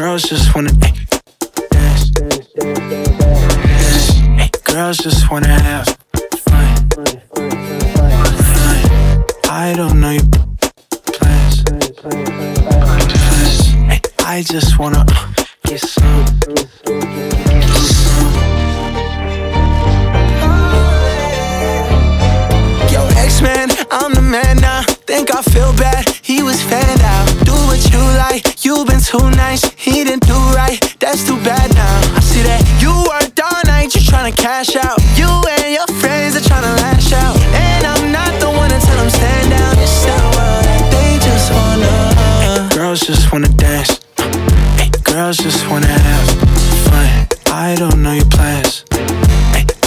girls just wanna ay, dance. Ay, girls just wanna have fun. I don't know your plans. Ay, I just wanna uh, get some. Yo, X-Man, I'm the man now. Think I feel bad, he was fanned out. Do what you like, You've been too nice. He that's too bad now. I see that you worked all night, you tryna cash out. You and your friends are tryna lash out. And I'm not the one to tell them stand down. It's that world they just wanna. Girls just wanna dance. Girls just wanna have fun. I don't know your plans.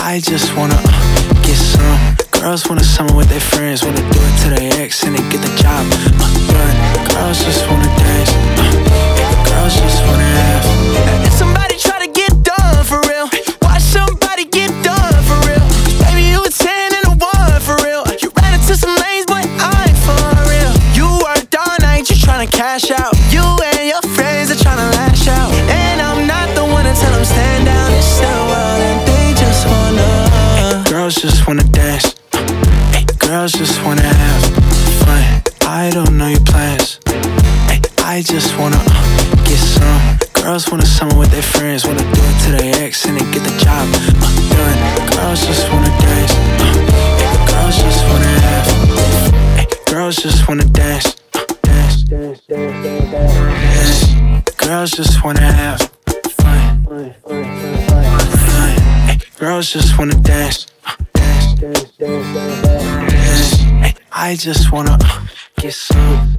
I just wanna uh, get some. Girls wanna summer with their friends, wanna do it cash out. You and your friends are tryna lash out. And I'm not the one to tell them stand down. It's their world and they just wanna. Girls just wanna dance. Ay, girls just wanna have fun. I don't know your plans. Ay, I just wanna uh, get some. Girls wanna summer with their friends, wanna do it to their ex and then get the job uh, done. Girls just wanna dance. Uh, girls just wanna have. Girls just wanna. Dance. Girls just wanna have fun. fun. Ay, girls just wanna dance. Uh, dance. Dance. Ay, I just wanna. Get some.